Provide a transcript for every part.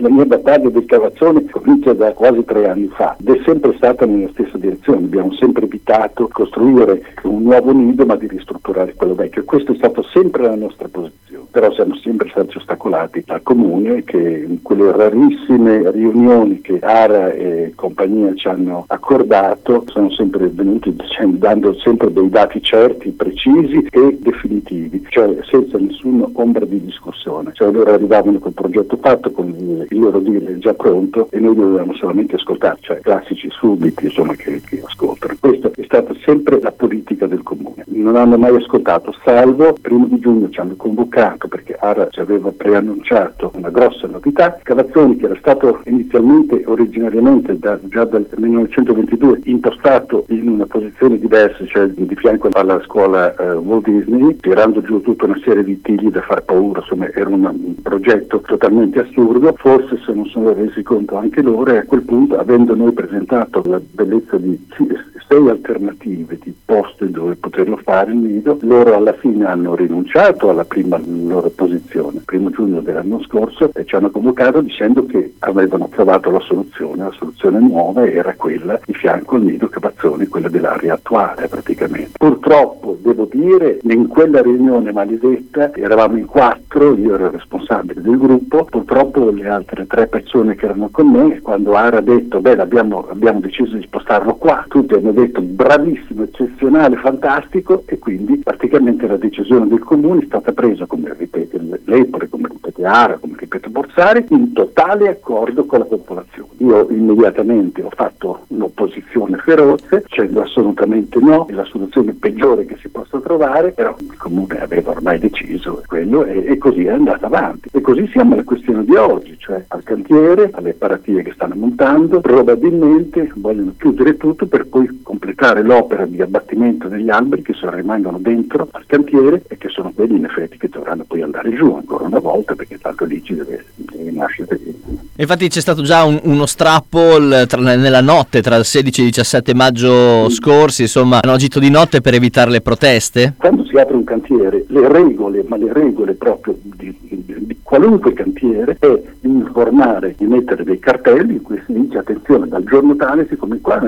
La mia battaglia del Cavazzone comincia da quasi tre anni fa ed è sempre stata nella stessa direzione. Abbiamo sempre evitato di costruire un nuovo nido ma di ristrutturare quello vecchio. Questo è stato sempre la nostra posizione. Però siamo sempre stati ostacolati dal comune che in quelle rarissime riunioni che Ara e compagnia ci hanno accordato sono sempre venuti dicendo, dando sempre dei dati certi, precisi e definitivi, cioè senza nessuna ombra di discussione. Cioè loro arrivavano col progetto fatto, con il loro dire già pronto e noi dovevamo solamente ascoltare, cioè classici subiti insomma, che, che ascoltano. Questa è stata sempre la politica del comune. Non hanno mai ascoltato, salvo primo di giugno ci hanno convocato perché Ara ci aveva preannunciato una grossa novità, Cavazzoni che era stato inizialmente, originariamente da, già dal 1922 impostato in una posizione diversa, cioè di fianco alla scuola eh, Walt Disney, tirando giù tutta una serie di tigli da far paura, insomma era un, un progetto totalmente assurdo, forse se non sono resi conto anche loro e a quel punto avendo noi presentato la bellezza di sei alternative di posti dove poterlo fare il nido, loro alla fine hanno rinunciato alla prima loro posizione, il primo giugno dell'anno scorso, ci hanno convocato dicendo che avevano trovato la soluzione, la soluzione nuova era quella di fianco al nido Cavazzoni, quella dell'area attuale praticamente. Purtroppo devo dire, in quella riunione maledetta eravamo in quattro, io ero responsabile del gruppo, purtroppo le altre tre persone che erano con me, quando Ara ha detto beh abbiamo, abbiamo deciso di spostarlo qua, tutti hanno detto bravissimo, eccezionale, fantastico e quindi praticamente la decisione del comune è stata presa, come ripete l'Epore, come ripete Ara, come ripete Borsari, in totale accordo con la popolazione. Io immediatamente ho fatto un'opposizione feroce, dicendo assolutamente no, è la soluzione peggiore che si possa trovare, però il comune aveva ormai deciso quello e, e così è andata avanti. E così siamo alla questione di oggi, cioè al cantiere, alle paratie che stanno montando, probabilmente vogliono chiudere tutto per poi completare l'opera di abbattimento degli alberi che sono, rimangono dentro al cantiere e che sono quelli in effetti che dovranno poi andare giù ancora una volta perché tanto lì ci deve, deve nascere. Infatti c'è stato già un, uno strappo tra, nella notte tra il 16 e il 17 maggio sì. scorsi, insomma hanno agito di notte per evitare le proteste? Quando si apre un cantiere, le regole, ma le regole proprio di, di, qualunque cantiere è di informare, di mettere dei cartelli in cui si dice attenzione dal giorno tale si come, qua,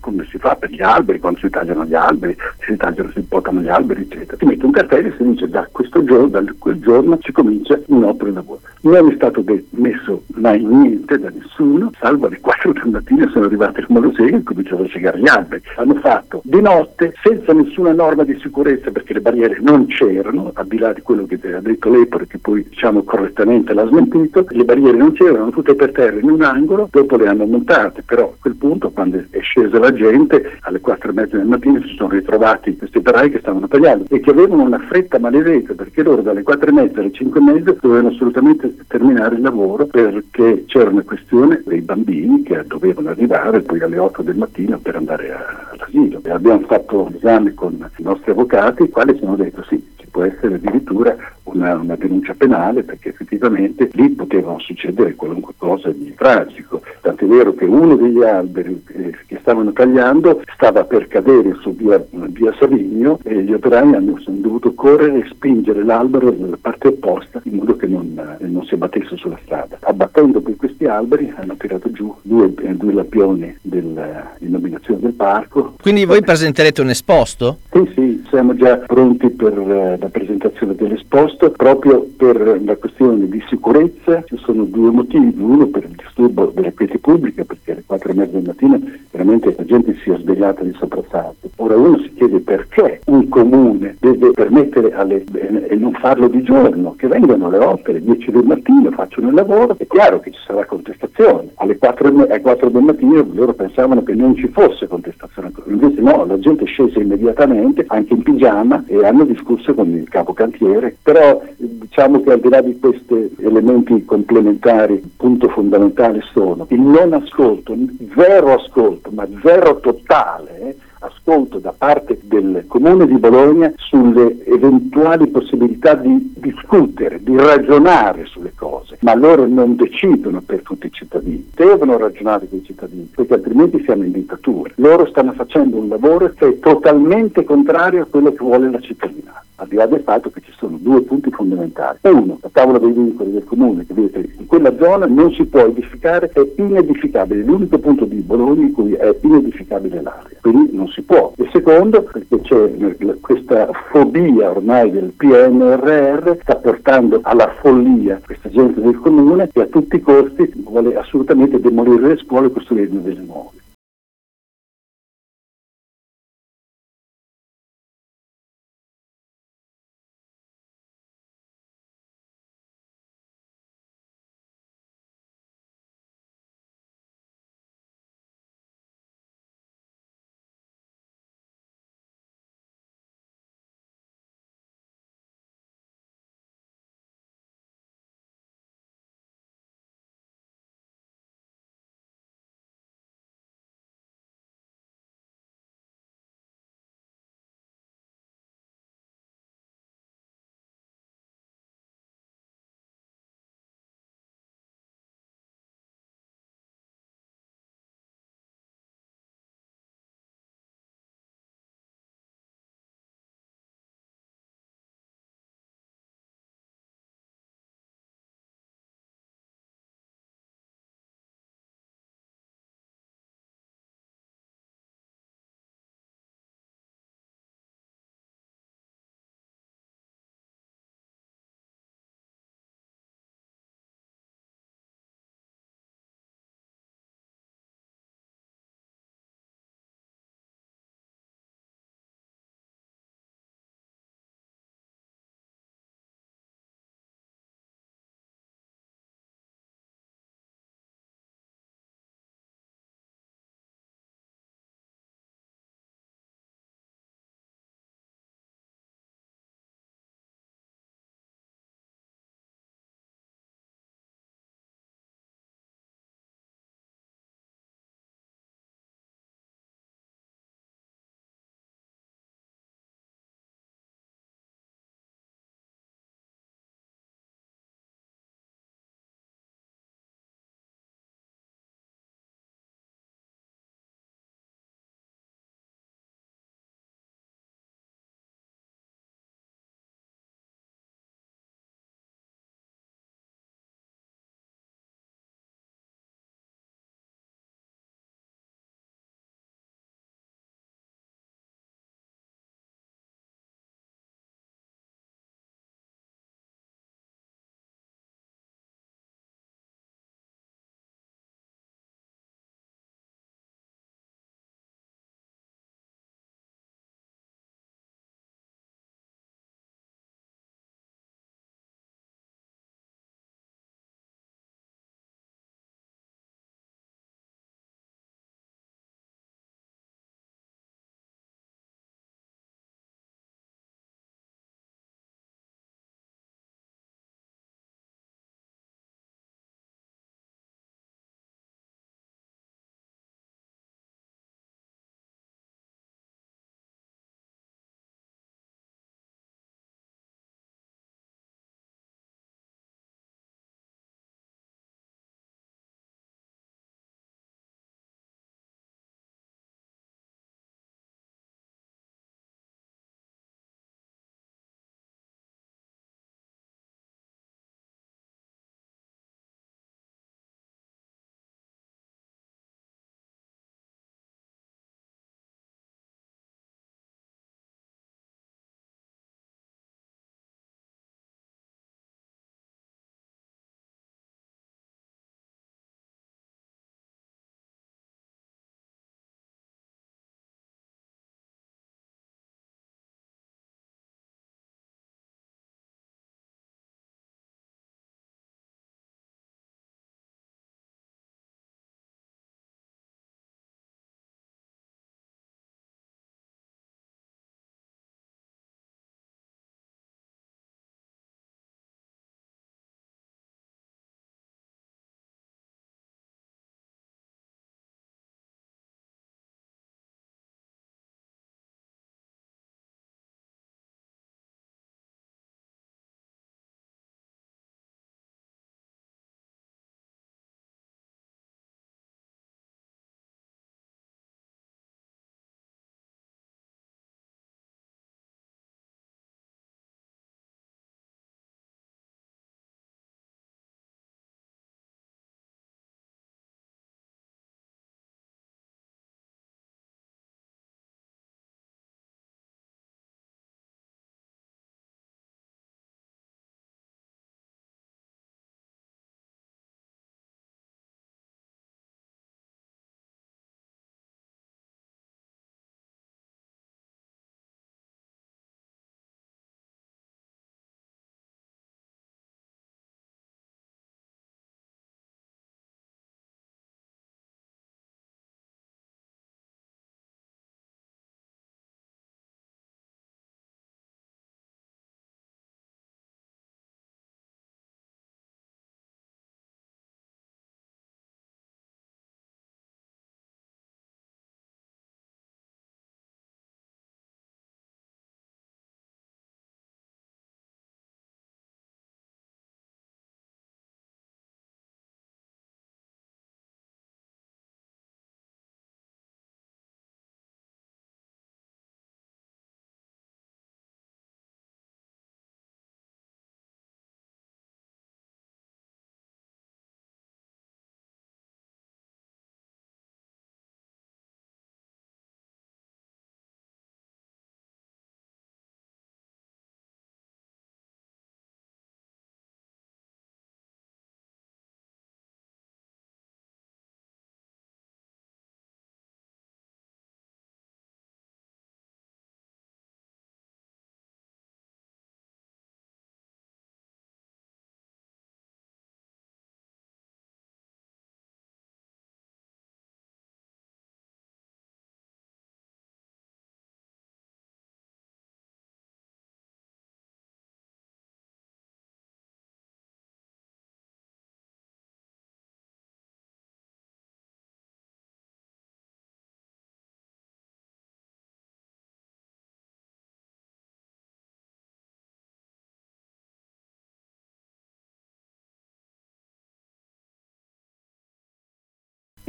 come si fa per gli alberi, quando si tagliano gli alberi, si tagliano, si portano gli alberi, eccetera. Si mette un cartello e si dice da questo giorno, da quel giorno si comincia un'opera di lavoro. Non è stato messo mai niente da nessuno, salvo alle 4 del mattino sono arrivati il motoseghe e cominciano a segare gli alberi. Hanno fatto di notte, senza nessuna norma di sicurezza, perché le barriere non c'erano, al di là di quello che ha detto l'Epore, che poi diciamo correttamente l'ha smentito, le barriere non c'erano, tutte per terra in un angolo, dopo le hanno montate, però a quel punto quando è scesa la gente, alle 4 e mezza del mattino si sono ritrovati questi operai che stavano tagliando e che avevano una fretta maledetta, perché loro dalle 4 e mezza alle 5 e mezza dovevano assolutamente terminare il lavoro perché c'era una questione dei bambini che dovevano arrivare poi alle 8 del mattino per andare all'asilo. E abbiamo fatto l'esame con i nostri avvocati, i quali ci hanno detto sì, ci può essere addirittura una, una, denuncia penale perché effettivamente lì poteva succedere qualunque cosa di tragico. Tant'è vero che uno degli alberi eh, che stavano tagliando stava per cadere su via, via Savigno e gli operai hanno, hanno, dovuto correre e spingere l'albero nella parte opposta in modo che non, eh, non si abbattesse sulla strada. Abbattendo poi questi alberi hanno tirato giù due, eh, due lampioni dell'illuminazione del parco. Quindi voi presenterete un esposto? Sì, sì, siamo già pronti per la presentazione dell'esposto proprio per la questione di sicurezza. Ci sono due motivi, uno per il disturbo della quiete pubblica perché alle 4 e mezza del mattino veramente la gente si è svegliata di soprassalto. Ora uno si chiede perché un comune deve permettere alle, e non farlo di giorno, che vengano le opere 10 del mattino, facciano il lavoro, è chiaro che ci sarà contestazione. Alle 4, alle 4 del mattino loro pensavano che non ci fosse contestazione, invece no, la gente scese immediatamente, anche in pigiama, e hanno discusso con il capo cantiere, però diciamo che al di là di questi elementi complementari, il punto fondamentale sono il non ascolto, zero ascolto, ma zero totale. Ascolto da parte del Comune di Bologna sulle eventuali possibilità di discutere, di ragionare sulle cose, ma loro non decidono per tutti i cittadini, devono ragionare con i cittadini, perché altrimenti siamo in dittatura. Loro stanno facendo un lavoro che è totalmente contrario a quello che vuole la cittadinanza al di là del fatto che ci sono due punti fondamentali. Uno, la tavola dei vincoli del comune, che vedete, in quella zona non si può edificare, è inedificabile, l'unico punto di Bologna in cui è inedificabile l'area, quindi non si può. Il secondo, perché c'è questa fobia ormai del PNRR, sta portando alla follia questa gente del comune che a tutti i costi vuole assolutamente demolire le scuole e costruirne delle nuove.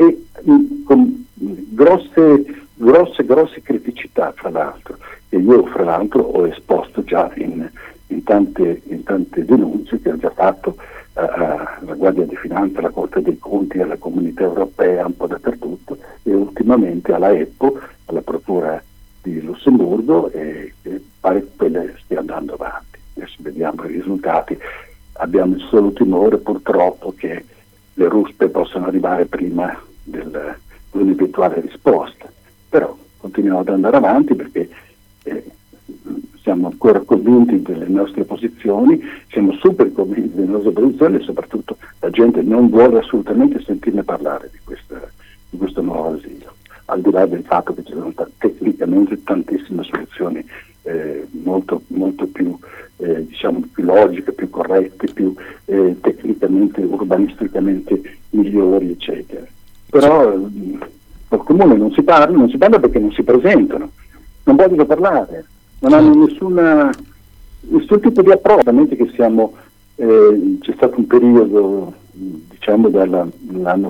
E mh, con grosse, grosse, grosse criticità, fra l'altro, e io fra l'altro ho esposto già in, in, tante, in tante, denunce che ho già fatto alla Guardia di Finanza, alla Corte dei Conti, alla Comunità Europea, un po' dappertutto, e ultimamente alla EPPO, alla Procura di Lussemburgo, e, e pare che quelle stia andando avanti. Adesso vediamo i risultati. Abbiamo il solo timore purtroppo che le ruspe possano arrivare prima del, di un'eventuale risposta, però continuiamo ad andare avanti perché eh, siamo ancora convinti delle nostre posizioni, siamo super convinti delle nostre posizioni e soprattutto la gente non vuole assolutamente sentirne parlare di, questa, di questo nuovo asilo, al di là del fatto che ci sono t- tecnicamente tantissime soluzioni eh, molto, molto più, eh, diciamo, più, logiche, più corrette, più eh, tecnicamente, urbanisticamente migliori, eccetera. Però col comune non si parla, non si parla perché non si presentano, non vogliono parlare, non hanno nessuna, nessun tipo di approccio, che siamo, eh, c'è stato un periodo, diciamo dall'anno